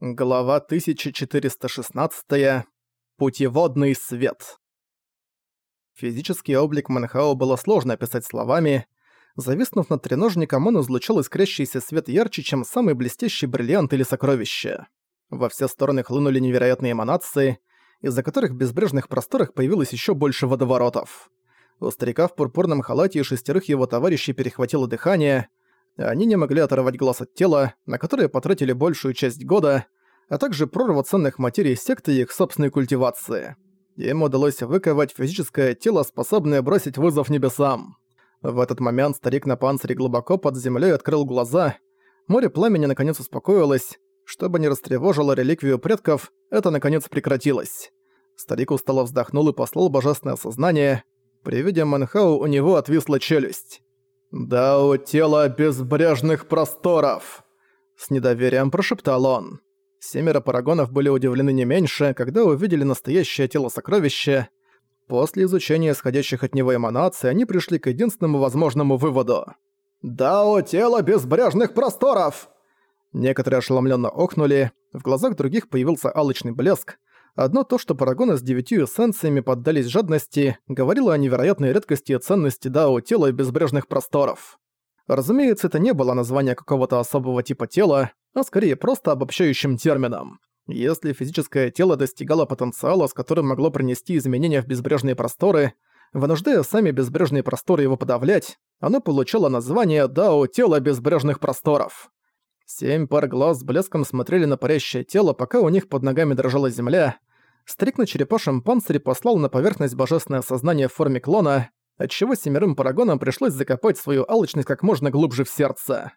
Глава 1416. Путеводный свет. Физический облик Манхао было сложно описать словами. Зависнув над треножником, он излучал искрящийся свет ярче, чем самый блестящий бриллиант или сокровище. Во все стороны хлынули невероятные эманации, из-за которых в безбрежных просторах появилось еще больше водоворотов. У старика в пурпурном халате и шестерых его товарищей перехватило дыхание, они не могли оторвать глаз от тела, на которое потратили большую часть года, а также прорва ценных материй секты и их собственной культивации. Им удалось выковать физическое тело, способное бросить вызов небесам. В этот момент старик на панцире глубоко под землей открыл глаза. Море пламени наконец успокоилось. Чтобы не растревожило реликвию предков, это наконец прекратилось. Старик устало вздохнул и послал божественное сознание. При виде Манхау у него отвисла челюсть. «Дао тело безбрежных просторов!» С недоверием прошептал он. Семеро парагонов были удивлены не меньше, когда увидели настоящее тело сокровища. После изучения исходящих от него эманаций они пришли к единственному возможному выводу. «Дао тело безбрежных просторов!» Некоторые ошеломленно охнули, в глазах других появился алчный блеск, Одно то, что парагоны с девятью эссенциями поддались жадности, говорило о невероятной редкости и ценности дао тела и безбрежных просторов. Разумеется, это не было название какого-то особого типа тела, а скорее просто обобщающим термином. Если физическое тело достигало потенциала, с которым могло принести изменения в безбрежные просторы, вынуждая сами безбрежные просторы его подавлять, оно получало название «Дао Тело Безбрежных Просторов». Семь пар глаз с блеском смотрели на парящее тело, пока у них под ногами дрожала земля, Старик на черепашьем панцире послал на поверхность божественное сознание в форме клона, отчего семерым парагонам пришлось закопать свою алчность как можно глубже в сердце.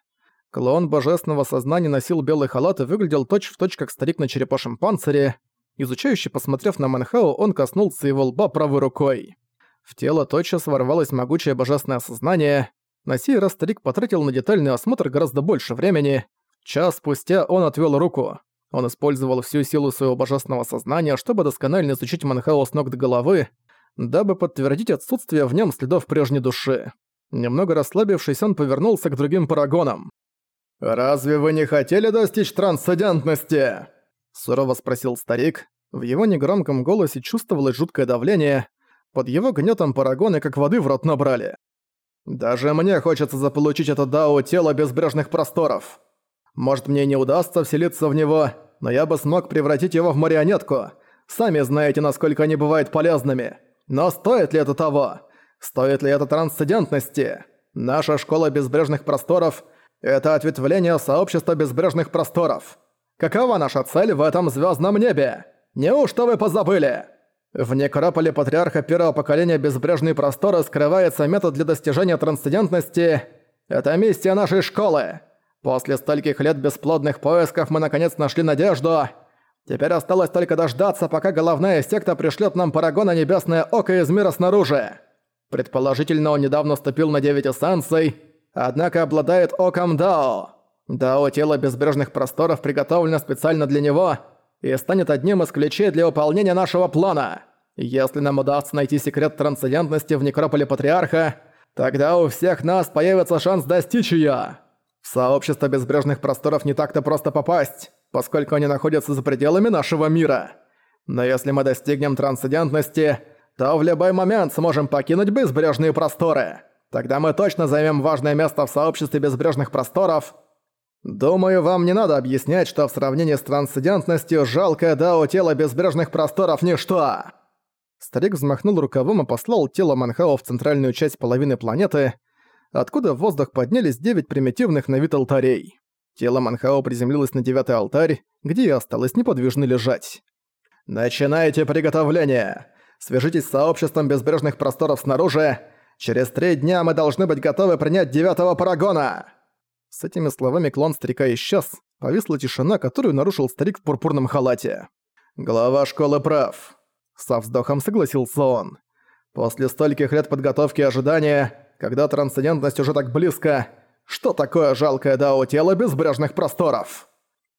Клон божественного сознания носил белый халат и выглядел точь-в-точь точь как старик на черепашьем панцире. Изучающий, посмотрев на Манхао, он коснулся его лба правой рукой. В тело тотчас ворвалось могучее божественное сознание. На сей раз старик потратил на детальный осмотр гораздо больше времени. Час спустя он отвел руку. Он использовал всю силу своего божественного сознания, чтобы досконально изучить Манхао с ног до головы, дабы подтвердить отсутствие в нем следов прежней души. Немного расслабившись, он повернулся к другим парагонам. «Разве вы не хотели достичь трансцендентности?» Сурово спросил старик. В его негромком голосе чувствовалось жуткое давление. Под его гнетом парагоны как воды в рот набрали. «Даже мне хочется заполучить это дао тело безбрежных просторов. Может, мне не удастся вселиться в него, но я бы смог превратить его в марионетку. Сами знаете, насколько они бывают полезными. Но стоит ли это того? Стоит ли это трансцендентности? Наша школа безбрежных просторов – это ответвление сообщества безбрежных просторов. Какова наша цель в этом звездном небе? Неужто вы позабыли? В некрополе патриарха первого поколения безбрежные просторы скрывается метод для достижения трансцендентности. Это миссия нашей школы. После стольких лет бесплодных поисков мы наконец нашли надежду. Теперь осталось только дождаться, пока головная секта пришлет нам Парагона Небесное Око из мира снаружи. Предположительно, он недавно ступил на девять эссенций, однако обладает Оком Дао. Дао тело безбрежных просторов приготовлено специально для него и станет одним из ключей для выполнения нашего плана. Если нам удастся найти секрет трансцендентности в Некрополе Патриарха, тогда у всех нас появится шанс достичь её. В сообщество безбрежных просторов не так-то просто попасть, поскольку они находятся за пределами нашего мира. Но если мы достигнем трансцендентности, то в любой момент сможем покинуть безбрежные просторы. Тогда мы точно займем важное место в сообществе безбрежных просторов. Думаю, вам не надо объяснять, что в сравнении с трансцендентностью жалкое дао тело безбрежных просторов ничто. Старик взмахнул рукавом и послал тело Манхао в центральную часть половины планеты, откуда в воздух поднялись девять примитивных на вид алтарей. Тело Манхао приземлилось на девятый алтарь, где и осталось неподвижно лежать. «Начинайте приготовление! Свяжитесь с сообществом безбрежных просторов снаружи! Через три дня мы должны быть готовы принять девятого парагона!» С этими словами клон старика исчез, повисла тишина, которую нарушил старик в пурпурном халате. «Глава школы прав», — со вздохом согласился он. «После стольких лет подготовки и ожидания когда трансцендентность уже так близко, что такое жалкое дао тело безбрежных просторов?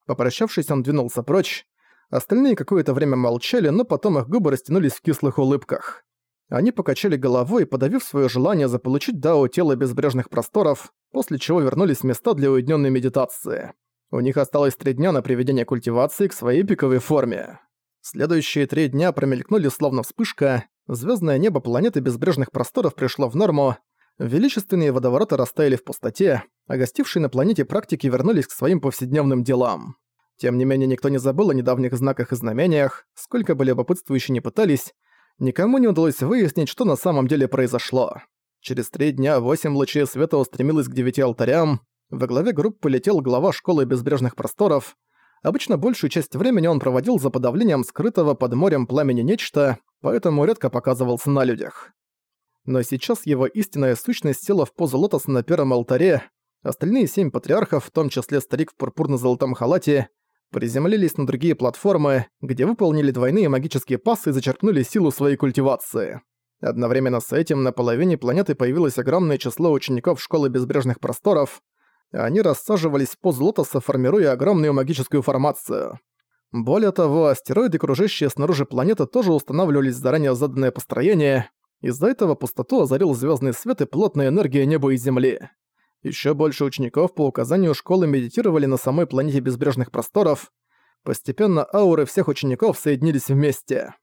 Попрощавшись, он двинулся прочь. Остальные какое-то время молчали, но потом их губы растянулись в кислых улыбках. Они покачали головой, подавив свое желание заполучить дао тело безбрежных просторов, после чего вернулись в места для уединенной медитации. У них осталось три дня на приведение культивации к своей пиковой форме. Следующие три дня промелькнули словно вспышка, звездное небо планеты безбрежных просторов пришло в норму, величественные водовороты растаяли в пустоте, а гостившие на планете практики вернулись к своим повседневным делам. Тем не менее, никто не забыл о недавних знаках и знамениях, сколько бы любопытствующие не пытались, никому не удалось выяснить, что на самом деле произошло. Через три дня восемь лучей света устремилось к девяти алтарям, во главе группы летел глава школы безбрежных просторов. Обычно большую часть времени он проводил за подавлением скрытого под морем пламени нечто, поэтому редко показывался на людях. Но сейчас его истинная сущность села в позу лотоса на первом алтаре, остальные семь патриархов, в том числе старик в пурпурно-золотом халате, приземлились на другие платформы, где выполнили двойные магические пассы и зачерпнули силу своей культивации. Одновременно с этим на половине планеты появилось огромное число учеников Школы Безбрежных Просторов. Они рассаживались в поз лотоса, формируя огромную магическую формацию. Более того, астероиды, кружащие снаружи планеты, тоже устанавливались заранее заданное построение. Из-за этого пустоту озарил звездный свет и плотная энергия неба и земли. Еще больше учеников по указанию школы медитировали на самой планете безбрежных просторов. Постепенно ауры всех учеников соединились вместе.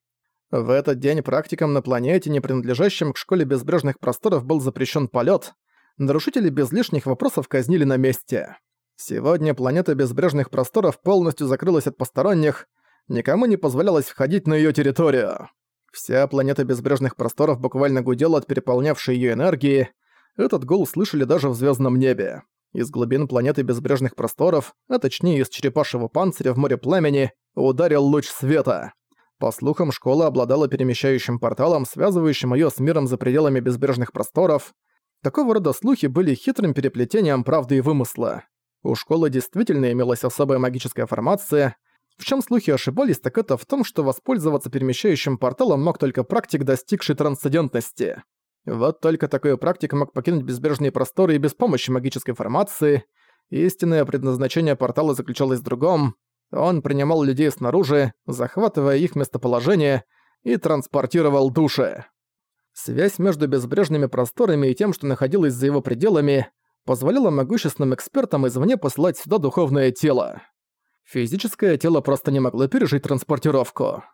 В этот день практикам на планете, не принадлежащем к школе безбрежных просторов, был запрещен полет. Нарушители без лишних вопросов казнили на месте. Сегодня планета безбрежных просторов полностью закрылась от посторонних, никому не позволялось входить на ее территорию. Вся планета безбрежных просторов буквально гудела от переполнявшей ее энергии, этот гул слышали даже в звездном небе. Из глубин планеты безбрежных просторов, а точнее из черепашьего панциря в море пламени, ударил луч света. По слухам, школа обладала перемещающим порталом, связывающим её с миром за пределами безбрежных просторов. Такого рода слухи были хитрым переплетением правды и вымысла. У школы действительно имелась особая магическая формация. В чем слухи ошибались, так это в том, что воспользоваться перемещающим порталом мог только практик, достигший трансцендентности. Вот только такой практик мог покинуть безбрежные просторы и без помощи магической формации. Истинное предназначение портала заключалось в другом. Он принимал людей снаружи, захватывая их местоположение, и транспортировал души. Связь между безбрежными просторами и тем, что находилось за его пределами, позволяла могущественным экспертам извне посылать сюда духовное тело. Физическое тело просто не могло пережить транспортировку.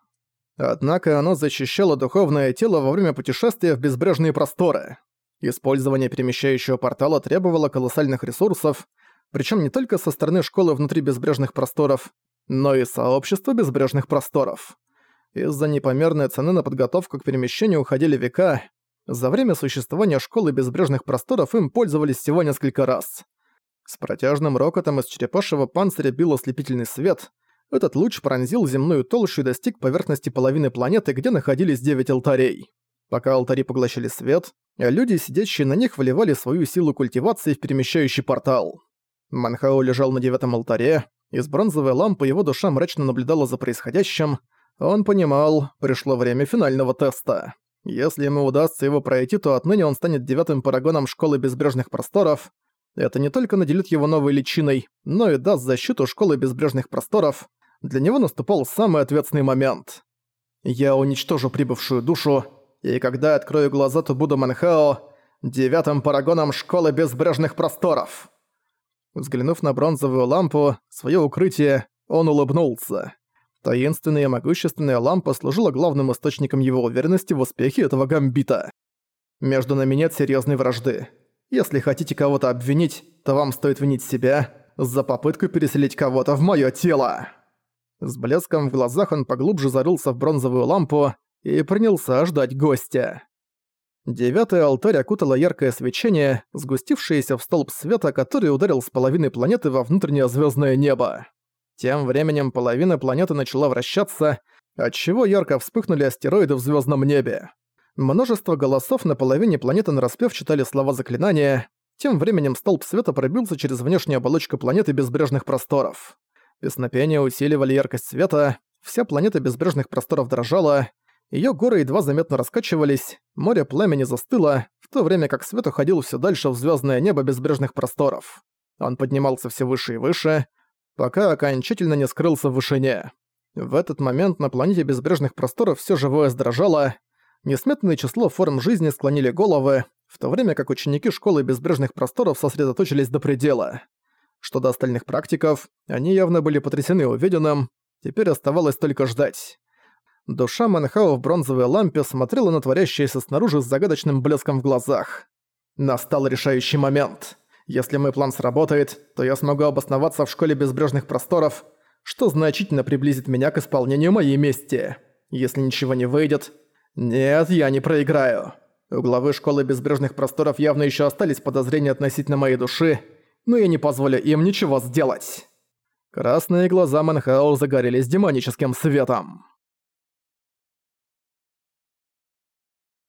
Однако оно защищало духовное тело во время путешествия в безбрежные просторы. Использование перемещающего портала требовало колоссальных ресурсов, причем не только со стороны школы внутри безбрежных просторов, но и сообщества безбрежных просторов. Из-за непомерной цены на подготовку к перемещению уходили века, за время существования школы безбрежных просторов им пользовались всего несколько раз. С протяжным рокотом из черепашьего панциря бил ослепительный свет — этот луч пронзил земную толщу и достиг поверхности половины планеты, где находились девять алтарей. Пока алтари поглощали свет, люди, сидящие на них, вливали свою силу культивации в перемещающий портал. Манхао лежал на девятом алтаре, из бронзовой лампы его душа мрачно наблюдала за происходящим. Он понимал, пришло время финального теста. Если ему удастся его пройти, то отныне он станет девятым парагоном Школы Безбрежных Просторов. Это не только наделит его новой личиной, но и даст защиту Школы Безбрежных Просторов, для него наступал самый ответственный момент. «Я уничтожу прибывшую душу, и когда открою глаза, то буду Манхао, девятым парагоном Школы Безбрежных Просторов». Взглянув на бронзовую лампу, свое укрытие, он улыбнулся. Таинственная и могущественная лампа служила главным источником его уверенности в успехе этого гамбита. Между нами нет серьезной вражды. Если хотите кого-то обвинить, то вам стоит винить себя за попытку переселить кого-то в моё тело. С блеском в глазах он поглубже зарылся в бронзовую лампу и принялся ждать гостя. Девятый алтарь окутало яркое свечение, сгустившееся в столб света, который ударил с половины планеты во внутреннее звездное небо. Тем временем половина планеты начала вращаться, отчего ярко вспыхнули астероиды в звездном небе. Множество голосов на половине планеты нараспев читали слова заклинания. Тем временем столб света пробился через внешнюю оболочку планеты безбрежных просторов. Песнопения усиливали яркость света, вся планета безбрежных просторов дрожала, её горы едва заметно раскачивались, море пламени застыло, в то время как свет уходил всё дальше в звёздное небо безбрежных просторов. Он поднимался все выше и выше, пока окончательно не скрылся в вышине. В этот момент на планете безбрежных просторов всё живое сдрожало, несметное число форм жизни склонили головы, в то время как ученики школы безбрежных просторов сосредоточились до предела. Что до остальных практиков, они явно были потрясены увиденным, теперь оставалось только ждать. Душа Манхао в бронзовой лампе смотрела на творящееся снаружи с загадочным блеском в глазах. Настал решающий момент. Если мой план сработает, то я смогу обосноваться в школе безбрежных просторов, что значительно приблизит меня к исполнению моей мести. Если ничего не выйдет... Нет, я не проиграю. У главы школы безбрежных просторов явно еще остались подозрения относительно моей души, но я не позволю им ничего сделать. Красные глаза Манхао загорелись демоническим светом.